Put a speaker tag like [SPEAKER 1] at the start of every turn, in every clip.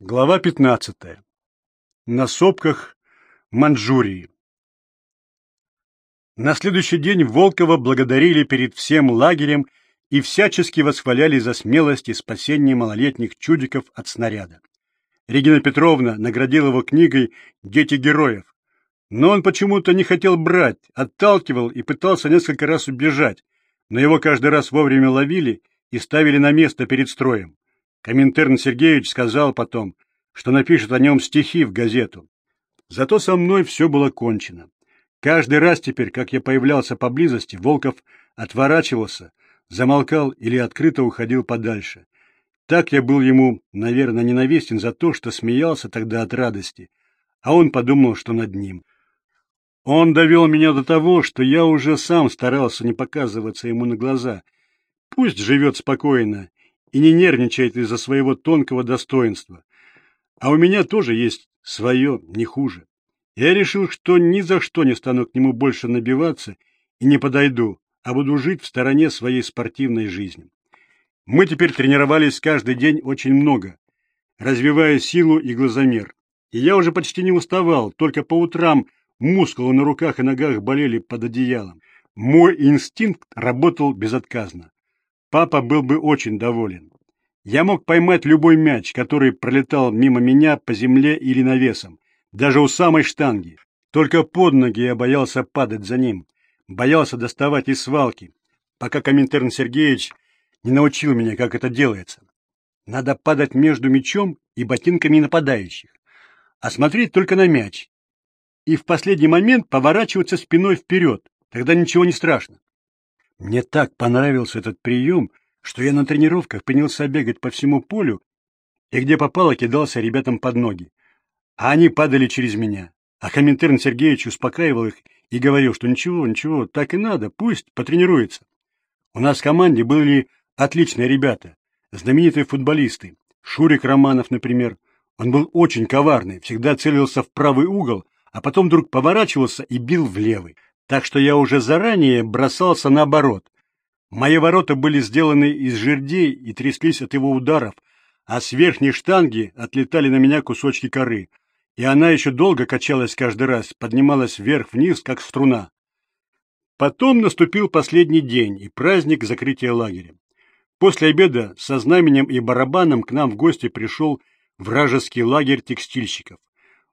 [SPEAKER 1] Глава 15. На сопках Манчжурии. На следующий день Волкова благодарили перед всем лагерем и всячески восхваляли за смелость и спасение малолетних чудиков от снаряда. Регина Петровна наградила его книгой «Дети героев», но он почему-то не хотел брать, отталкивал и пытался несколько раз убежать, но его каждый раз вовремя ловили и ставили на место перед строем. Коминтерн Сергеевич сказал потом, что напишет о нем стихи в газету. Зато со мной все было кончено. Каждый раз теперь, как я появлялся поблизости, Волков отворачивался, замолкал или открыто уходил подальше. Так я был ему, наверное, ненавистен за то, что смеялся тогда от радости, а он подумал, что над ним. Он довел меня до того, что я уже сам старался не показываться ему на глаза. Пусть живет спокойно и не нервничает из-за своего тонкого достоинства. А у меня тоже есть свое, не хуже. Я решил, что ни за что не стану к нему больше набиваться и не подойду, а буду жить в стороне своей спортивной жизни. Мы теперь тренировались каждый день очень много, развивая силу и глазомер. И я уже почти не уставал, только по утрам мускулы на руках и ногах болели под одеялом. Мой инстинкт работал безотказно. Папа был бы очень доволен. Я мог поймать любой мяч, который пролетал мимо меня по земле или навесом, даже у самой штанги. Только под ноги я боялся падать за ним, боялся доставать из свалки, пока Коминтерн Сергеевич не научил меня, как это делается. Надо падать между мячом и ботинками нападающих, а смотреть только на мяч. И в последний момент поворачиваться спиной вперед, тогда ничего не страшно. Мне так понравился этот прием, что я на тренировках принялся бегать по всему полю и где попало кидался ребятам под ноги. А они падали через меня. А Коминтерн Сергеевич успокаивал их и говорил, что ничего, ничего, так и надо, пусть потренируется. У нас в команде были отличные ребята, знаменитые футболисты. Шурик Романов, например. Он был очень коварный, всегда целился в правый угол, а потом вдруг поворачивался и бил в левый так что я уже заранее бросался наоборот. Мои ворота были сделаны из жердей и тряслись от его ударов, а с верхней штанги отлетали на меня кусочки коры, и она еще долго качалась каждый раз, поднималась вверх-вниз, как струна. Потом наступил последний день и праздник закрытия лагеря. После обеда со знаменем и барабаном к нам в гости пришел вражеский лагерь текстильщиков.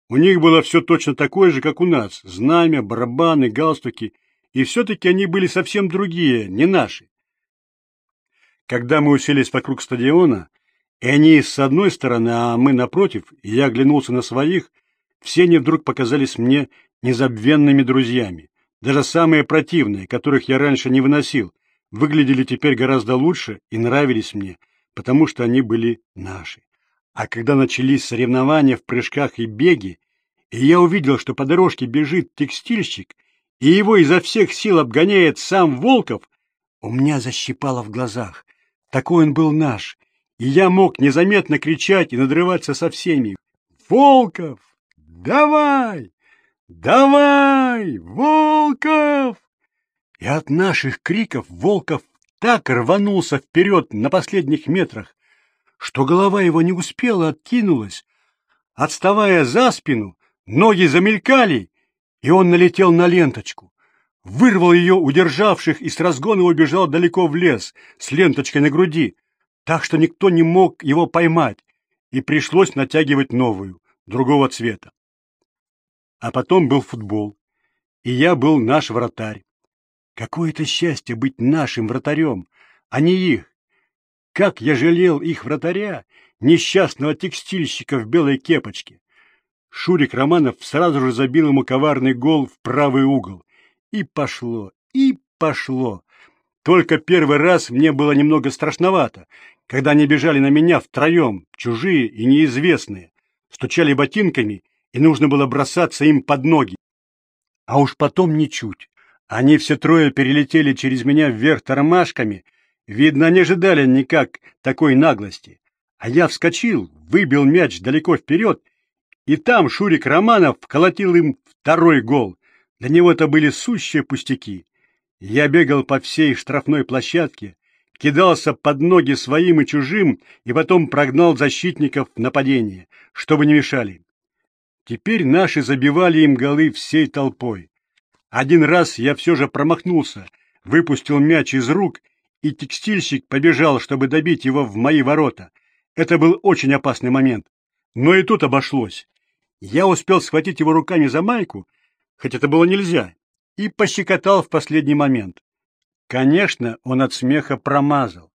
[SPEAKER 1] У них было все точно такое же, как у нас. Знамя, барабаны, галстуки. И все-таки они были совсем другие, не наши. Когда мы уселись вокруг стадиона, и они с одной стороны, а мы напротив, и я оглянулся на своих, все они вдруг показались мне незабвенными друзьями. Даже самые противные, которых я раньше не выносил, выглядели теперь гораздо лучше и нравились мне, потому что они были наши. А когда начались соревнования в прыжках и беге, и я увидел, что по дорожке бежит текстильщик, и его изо всех сил обгоняет сам Волков, у меня защипало в глазах. Такой он был наш, и я мог незаметно кричать и надрываться со всеми. «Волков! Давай! Давай! Волков!» И от наших криков Волков так рванулся вперед на последних метрах, что голова его не успела откинулась. Отставая за спину, ноги замелькали, и он налетел на ленточку. Вырвал ее удержавших и с разгона убежал далеко в лес с ленточкой на груди, так что никто не мог его поймать, и пришлось натягивать новую, другого цвета. А потом был футбол, и я был наш вратарь. Какое-то счастье быть нашим вратарем, а не их. Как я жалел их вратаря, несчастного текстильщика в белой кепочке. Шурик Романов сразу же забил ему коварный гол в правый угол. И пошло, и пошло. Только первый раз мне было немного страшновато, когда они бежали на меня втроем, чужие и неизвестные, стучали ботинками, и нужно было бросаться им под ноги. А уж потом ничуть. Они все трое перелетели через меня вверх тормашками Видно, не ожидали никак такой наглости. А я вскочил, выбил мяч далеко вперед, и там Шурик Романов колотил им второй гол. Для него это были сущие пустяки. Я бегал по всей штрафной площадке, кидался под ноги своим и чужим и потом прогнал защитников нападения, чтобы не мешали. Теперь наши забивали им голы всей толпой. Один раз я все же промахнулся, выпустил мяч из рук, и текстильщик побежал, чтобы добить его в мои ворота. Это был очень опасный момент. Но и тут обошлось. Я успел схватить его руками за майку, хоть это было нельзя, и пощекотал в последний момент. Конечно, он от смеха промазал.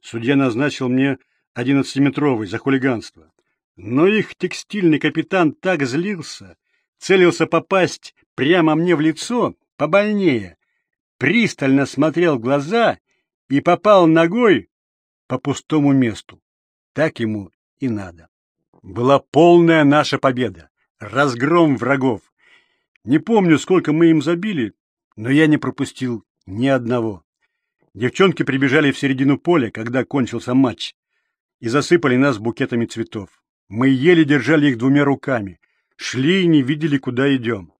[SPEAKER 1] Судья назначил мне одиннадцатиметровый за хулиганство. Но их текстильный капитан так злился, целился попасть прямо мне в лицо, побольнее, пристально смотрел в глаза и попал ногой по пустому месту. Так ему и надо. Была полная наша победа, разгром врагов. Не помню, сколько мы им забили, но я не пропустил ни одного. Девчонки прибежали в середину поля, когда кончился матч, и засыпали нас букетами цветов. Мы еле держали их двумя руками, шли и не видели, куда идем.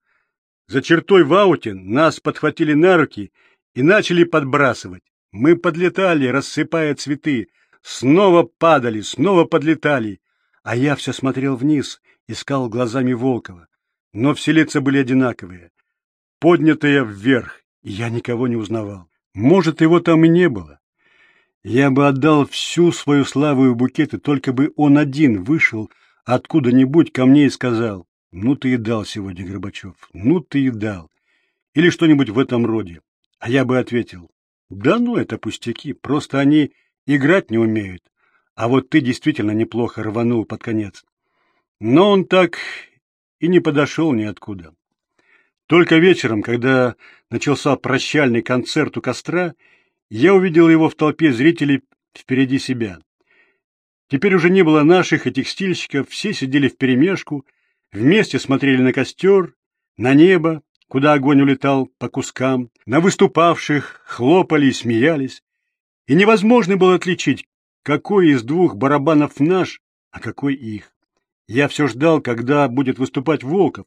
[SPEAKER 1] За чертой в ауте нас подхватили на руки и начали подбрасывать. Мы подлетали, рассыпая цветы, снова падали, снова подлетали, а я все смотрел вниз, искал глазами Волкова. Но все лица были одинаковые, поднятые вверх, и я никого не узнавал. Может, его там и не было. Я бы отдал всю свою славу и букеты, только бы он один вышел откуда-нибудь ко мне и сказал, «Ну ты и дал сегодня, Горбачев, ну ты и дал». Или что-нибудь в этом роде. А я бы ответил, «Да ну, это пустяки, просто они играть не умеют, а вот ты действительно неплохо рванул под конец». Но он так и не подошел ниоткуда. Только вечером, когда начался прощальный концерт у костра, я увидел его в толпе зрителей впереди себя. Теперь уже не было наших и текстильщиков, все сидели вперемешку, вместе смотрели на костер, на небо, куда огонь улетал по кускам, на выступавших, хлопали и смеялись. И невозможно было отличить, какой из двух барабанов наш, а какой их. Я все ждал, когда будет выступать Волков,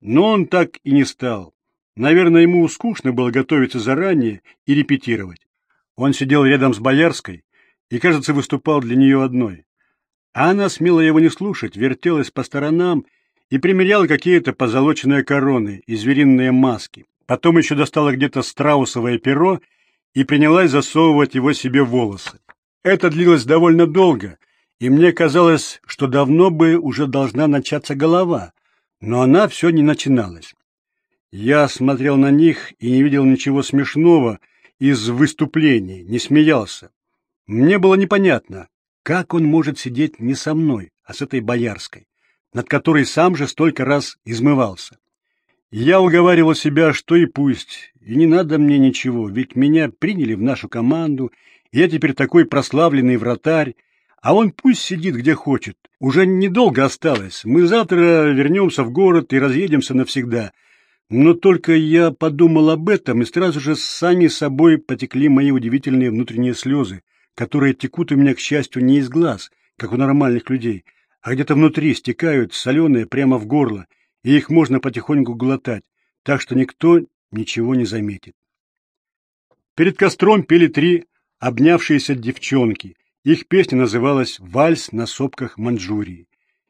[SPEAKER 1] но он так и не стал. Наверное, ему скучно было готовиться заранее и репетировать. Он сидел рядом с Боярской и, кажется, выступал для нее одной. А она, смела его не слушать, вертелась по сторонам и примеряла какие-то позолоченные короны и звериные маски. Потом еще достала где-то страусовое перо и принялась засовывать его себе в волосы. Это длилось довольно долго, и мне казалось, что давно бы уже должна начаться голова, но она все не начиналась. Я смотрел на них и не видел ничего смешного из выступлений, не смеялся. Мне было непонятно, как он может сидеть не со мной, а с этой боярской, над которой сам же столько раз измывался. Я уговаривал себя, что и пусть, и не надо мне ничего, ведь меня приняли в нашу команду, и я теперь такой прославленный вратарь, а он пусть сидит где хочет. Уже недолго осталось. Мы завтра вернемся в город и разъедемся навсегда. Но только я подумал об этом, и сразу же сами собой потекли мои удивительные внутренние слезы, которые текут у меня, к счастью, не из глаз, как у нормальных людей, а где-то внутри стекают соленые прямо в горло, и их можно потихоньку глотать, так что никто ничего не заметит. Перед костром пели три обнявшиеся девчонки, их песня называлась «Вальс на сопках Манчжурии»,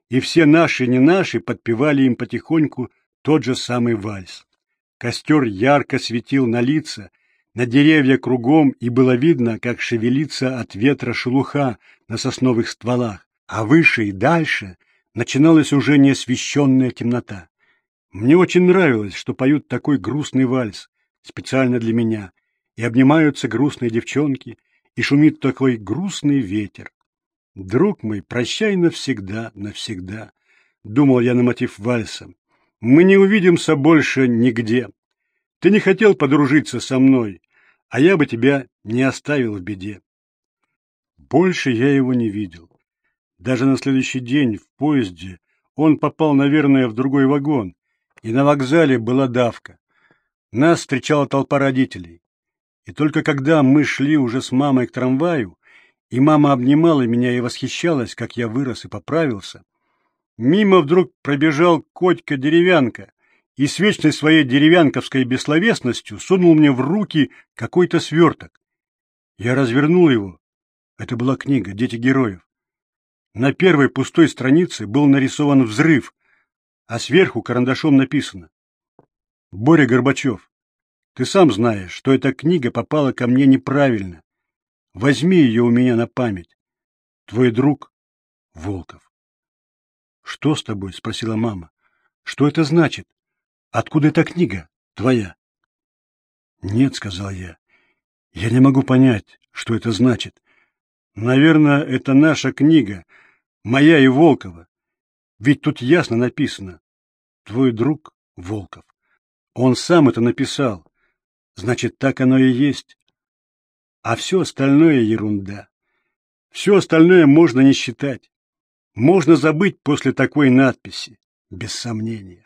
[SPEAKER 1] и все наши не наши подпевали им потихоньку тот же самый вальс. Костер ярко светил на лица, на деревья кругом, и было видно, как шевелится от ветра шелуха на сосновых стволах, а выше и дальше начиналась уже неосвещенная темнота. Мне очень нравилось, что поют такой грустный вальс, специально для меня, и обнимаются грустные девчонки, и шумит такой грустный ветер. Друг мой, прощай навсегда, навсегда, думал я на мотив вальса. Мы не увидимся больше нигде. Ты не хотел подружиться со мной, а я бы тебя не оставил в беде. Больше я его не видел. Даже на следующий день в поезде он попал, наверное, в другой вагон, и на вокзале была давка. Нас встречала толпа родителей. И только когда мы шли уже с мамой к трамваю, и мама обнимала меня и восхищалась, как я вырос и поправился, мимо вдруг пробежал Котька-деревянка и с вечной своей деревянковской бессловесностью сунул мне в руки какой-то сверток. Я развернул его. Это была книга «Дети героев». На первой пустой странице был нарисован взрыв, а сверху карандашом написано «Боря Горбачев, ты сам знаешь, что эта книга попала ко мне неправильно. Возьми ее у меня на память. Твой друг Волков». «Что с тобой?» — спросила мама. «Что это значит? Откуда эта книга твоя?» «Нет», — сказал я. «Я не могу понять, что это значит. Наверное, это наша книга, моя и Волкова. Ведь тут ясно написано «Твой друг Волков». Он сам это написал. Значит, так оно и есть. А все остальное ерунда. Все остальное можно не считать. Можно забыть после такой надписи, без сомнения.